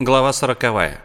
Глава сороковая.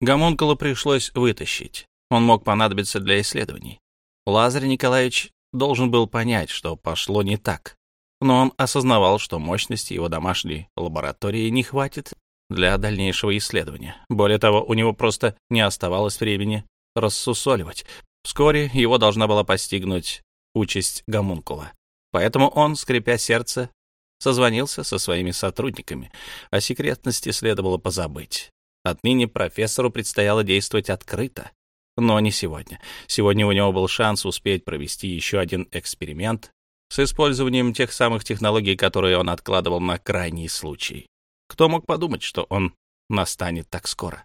Гомункула пришлось вытащить. Он мог понадобиться для исследований. Лазарь Николаевич должен был понять, что пошло не так. Но он осознавал, что мощности его домашней лаборатории не хватит для дальнейшего исследования. Более того, у него просто не оставалось времени рассусоливать. Вскоре его должна была постигнуть участь гомункула. Поэтому он, скрипя сердце, созвонился со своими сотрудниками. О секретности следовало позабыть. Отныне профессору предстояло действовать открыто. Но не сегодня. Сегодня у него был шанс успеть провести еще один эксперимент с использованием тех самых технологий, которые он откладывал на крайний случай. Кто мог подумать, что он настанет так скоро?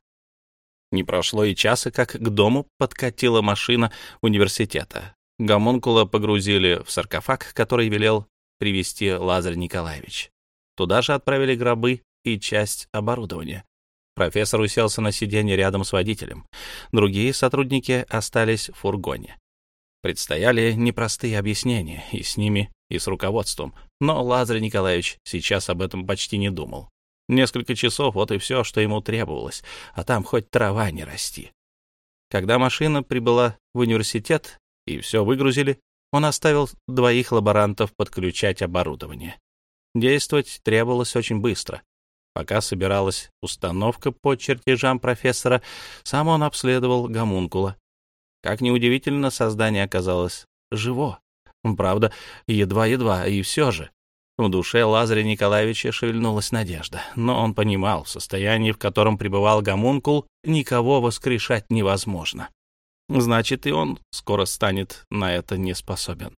Не прошло и часа, как к дому подкатила машина университета. Гомункула погрузили в саркофаг, который велел привести Лазарь Николаевич. Туда же отправили гробы и часть оборудования. Профессор уселся на сиденье рядом с водителем. Другие сотрудники остались в фургоне. Предстояли непростые объяснения и с ними, и с руководством, но Лазарь Николаевич сейчас об этом почти не думал. Несколько часов — вот и все, что ему требовалось, а там хоть трава не расти. Когда машина прибыла в университет и все выгрузили, он оставил двоих лаборантов подключать оборудование. Действовать требовалось очень быстро. Пока собиралась установка по чертежам профессора, сам он обследовал гомункула. Как неудивительно, создание оказалось живо. Правда, едва-едва, и все же. В душе Лазаря Николаевича шевельнулась надежда, но он понимал, в состоянии, в котором пребывал гомункул, никого воскрешать невозможно. Значит, и он скоро станет на это не способен.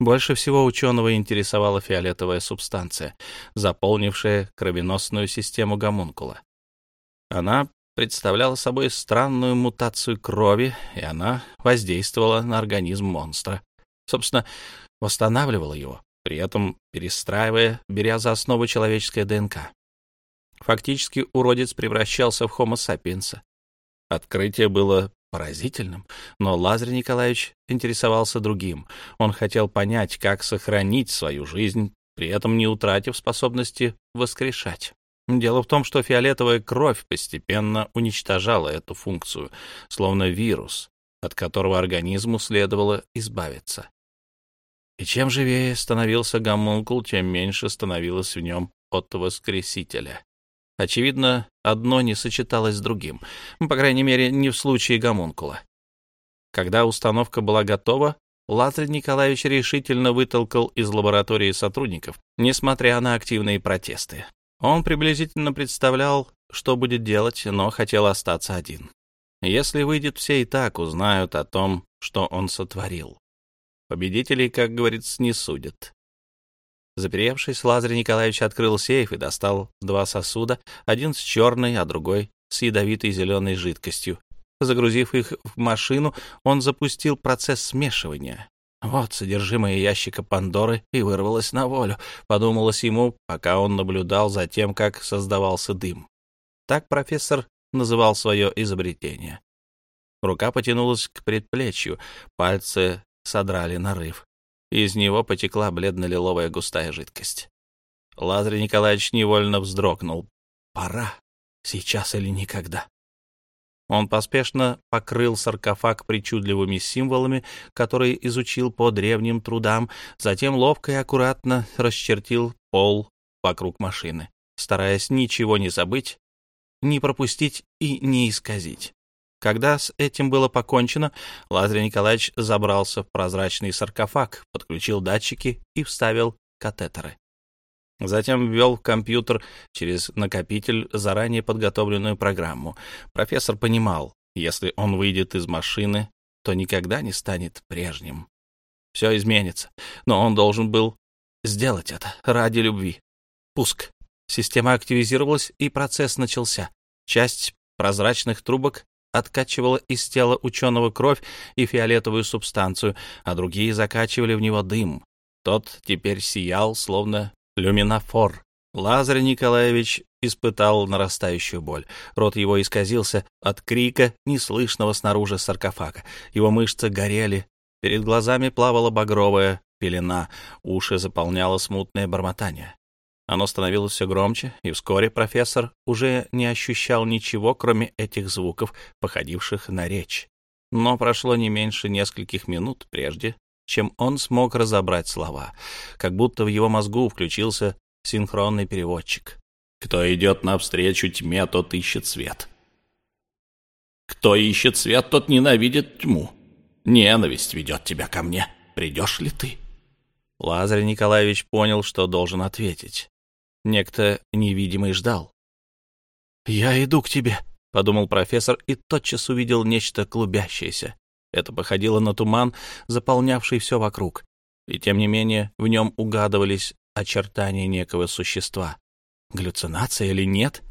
Больше всего ученого интересовала фиолетовая субстанция, заполнившая кровеносную систему гомункула. Она представляла собой странную мутацию крови, и она воздействовала на организм монстра. Собственно, восстанавливала его, при этом перестраивая, беря за основу человеческое ДНК. Фактически уродец превращался в хомо сапиенса. Открытие было поразительным, но Лазарь Николаевич интересовался другим. Он хотел понять, как сохранить свою жизнь, при этом не утратив способности воскрешать. Дело в том, что фиолетовая кровь постепенно уничтожала эту функцию, словно вирус, от которого организму следовало избавиться. И чем живее становился гомункул, тем меньше становилось в нем от воскресителя. Очевидно, одно не сочеталось с другим, по крайней мере, не в случае гомункула. Когда установка была готова, Лазарь Николаевич решительно вытолкал из лаборатории сотрудников, несмотря на активные протесты. Он приблизительно представлял, что будет делать, но хотел остаться один. Если выйдет, все и так узнают о том, что он сотворил. Победителей, как говорится, не судят. Заперевшись, Лазарь Николаевич открыл сейф и достал два сосуда, один с черной, а другой с ядовитой зеленой жидкостью. Загрузив их в машину, он запустил процесс смешивания. Вот содержимое ящика Пандоры и вырвалось на волю, подумалось ему, пока он наблюдал за тем, как создавался дым. Так профессор называл свое изобретение. Рука потянулась к предплечью, пальцы содрали нарыв. Из него потекла бледно-лиловая густая жидкость. Лазарь Николаевич невольно вздрогнул. Пора. Сейчас или никогда. Он поспешно покрыл саркофаг причудливыми символами, которые изучил по древним трудам, затем ловко и аккуратно расчертил пол вокруг машины, стараясь ничего не забыть, не пропустить и не исказить. Когда с этим было покончено, Лазарь Николаевич забрался в прозрачный саркофаг, подключил датчики и вставил катетеры. Затем ввел в компьютер через накопитель заранее подготовленную программу. Профессор понимал, если он выйдет из машины, то никогда не станет прежним. Все изменится, но он должен был сделать это ради любви. Пуск. Система активизировалась, и процесс начался. Часть прозрачных трубок откачивала из тела ученого кровь и фиолетовую субстанцию, а другие закачивали в него дым. Тот теперь сиял, словно люминофор. Лазарь Николаевич испытал нарастающую боль. Рот его исказился от крика, неслышного снаружи саркофага. Его мышцы горели, перед глазами плавала багровая пелена, уши заполняло смутное бормотание. Оно становилось все громче, и вскоре профессор уже не ощущал ничего, кроме этих звуков, походивших на речь. Но прошло не меньше нескольких минут прежде, чем он смог разобрать слова, как будто в его мозгу включился синхронный переводчик. «Кто идет навстречу тьме, тот ищет свет. Кто ищет свет, тот ненавидит тьму. Ненависть ведет тебя ко мне. Придешь ли ты?» Лазарь Николаевич понял, что должен ответить. Некто невидимый ждал. «Я иду к тебе», — подумал профессор и тотчас увидел нечто клубящееся. Это походило на туман, заполнявший все вокруг, и тем не менее в нем угадывались очертания некого существа. Галлюцинация или нет?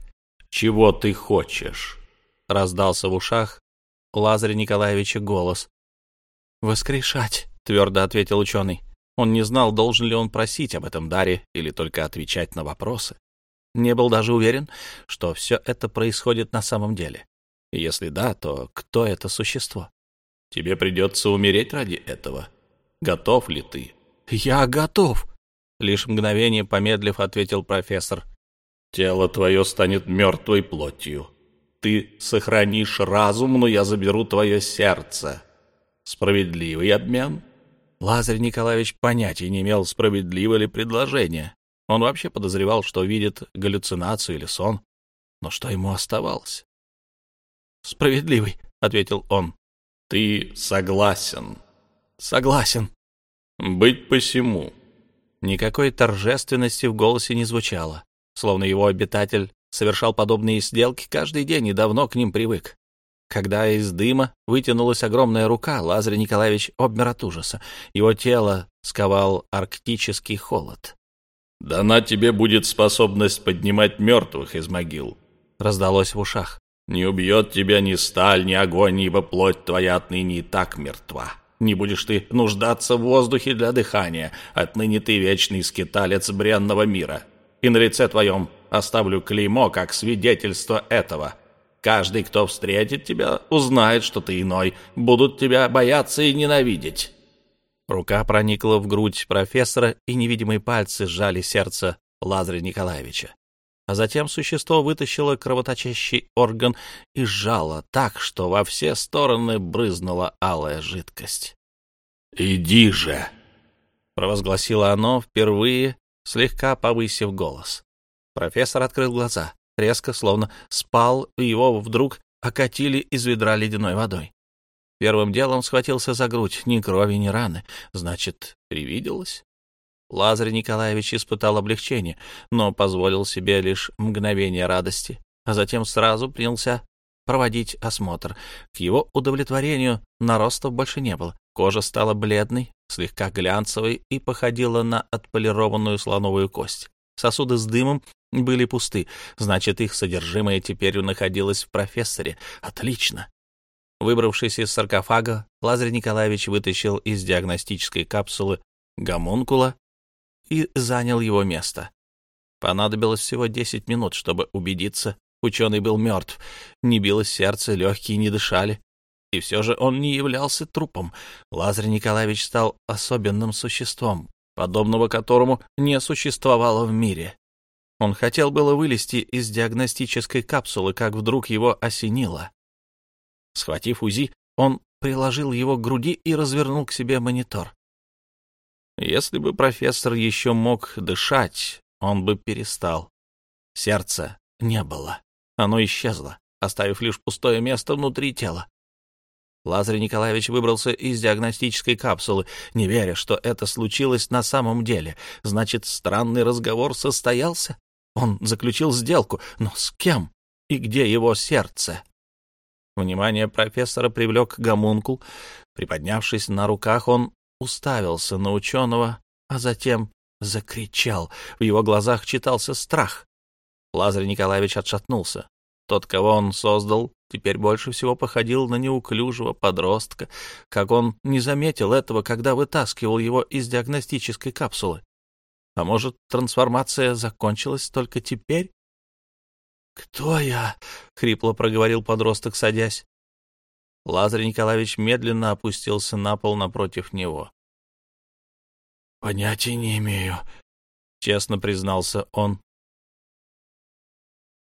«Чего ты хочешь?» — раздался в ушах Лазаря Николаевича голос. «Воскрешать», — твердо ответил ученый. Он не знал, должен ли он просить об этом даре или только отвечать на вопросы. Не был даже уверен, что все это происходит на самом деле. Если да, то кто это существо? Тебе придется умереть ради этого. Готов ли ты? Я готов. Лишь мгновение помедлив, ответил профессор. Тело твое станет мертвой плотью. Ты сохранишь разум, но я заберу твое сердце. Справедливый обмен? Лазарь Николаевич понятия не имел, справедливо ли предложение. Он вообще подозревал, что видит галлюцинацию или сон. Но что ему оставалось? «Справедливый», — ответил он. «Ты согласен?» «Согласен». «Быть посему». Никакой торжественности в голосе не звучало, словно его обитатель совершал подобные сделки каждый день и давно к ним привык. Когда из дыма вытянулась огромная рука, Лазарь Николаевич обмер от ужаса. Его тело сковал арктический холод. «Дана тебе будет способность поднимать мертвых из могил», — раздалось в ушах. «Не убьет тебя ни сталь, ни огонь, ибо плоть твоя отныне и так мертва. Не будешь ты нуждаться в воздухе для дыхания, отныне ты вечный скиталец бренного мира. И на лице твоем оставлю клеймо, как свидетельство этого». Каждый, кто встретит тебя, узнает, что ты иной, будут тебя бояться и ненавидеть». Рука проникла в грудь профессора, и невидимые пальцы сжали сердце Лазаря Николаевича. А затем существо вытащило кровоточащий орган и сжало так, что во все стороны брызнула алая жидкость. «Иди же!» — провозгласило оно впервые, слегка повысив голос. Профессор открыл глаза резко, словно спал, и его вдруг окатили из ведра ледяной водой. Первым делом схватился за грудь, ни крови, ни раны. Значит, привиделось? Лазарь Николаевич испытал облегчение, но позволил себе лишь мгновение радости, а затем сразу принялся проводить осмотр. К его удовлетворению наростов больше не было. Кожа стала бледной, слегка глянцевой и походила на отполированную слоновую кость. Сосуды с дымом были пусты, значит, их содержимое теперь находилось в профессоре. Отлично. Выбравшись из саркофага, Лазарь Николаевич вытащил из диагностической капсулы гомункула и занял его место. Понадобилось всего 10 минут, чтобы убедиться, ученый был мертв, не билось сердце, легкие не дышали. И все же он не являлся трупом. Лазарь Николаевич стал особенным существом, подобного которому не существовало в мире. Он хотел было вылезти из диагностической капсулы, как вдруг его осенило. Схватив УЗИ, он приложил его к груди и развернул к себе монитор. Если бы профессор еще мог дышать, он бы перестал. Сердца не было. Оно исчезло, оставив лишь пустое место внутри тела. Лазарь Николаевич выбрался из диагностической капсулы, не веря, что это случилось на самом деле. Значит, странный разговор состоялся? Он заключил сделку, но с кем? И где его сердце? Внимание профессора привлек гомункул. Приподнявшись на руках, он уставился на ученого, а затем закричал. В его глазах читался страх. Лазарь Николаевич отшатнулся. Тот, кого он создал, теперь больше всего походил на неуклюжего подростка, как он не заметил этого, когда вытаскивал его из диагностической капсулы. А может, трансформация закончилась только теперь? «Кто я?» — хрипло проговорил подросток, садясь. Лазарь Николаевич медленно опустился на пол напротив него. «Понятия не имею», честно признался он.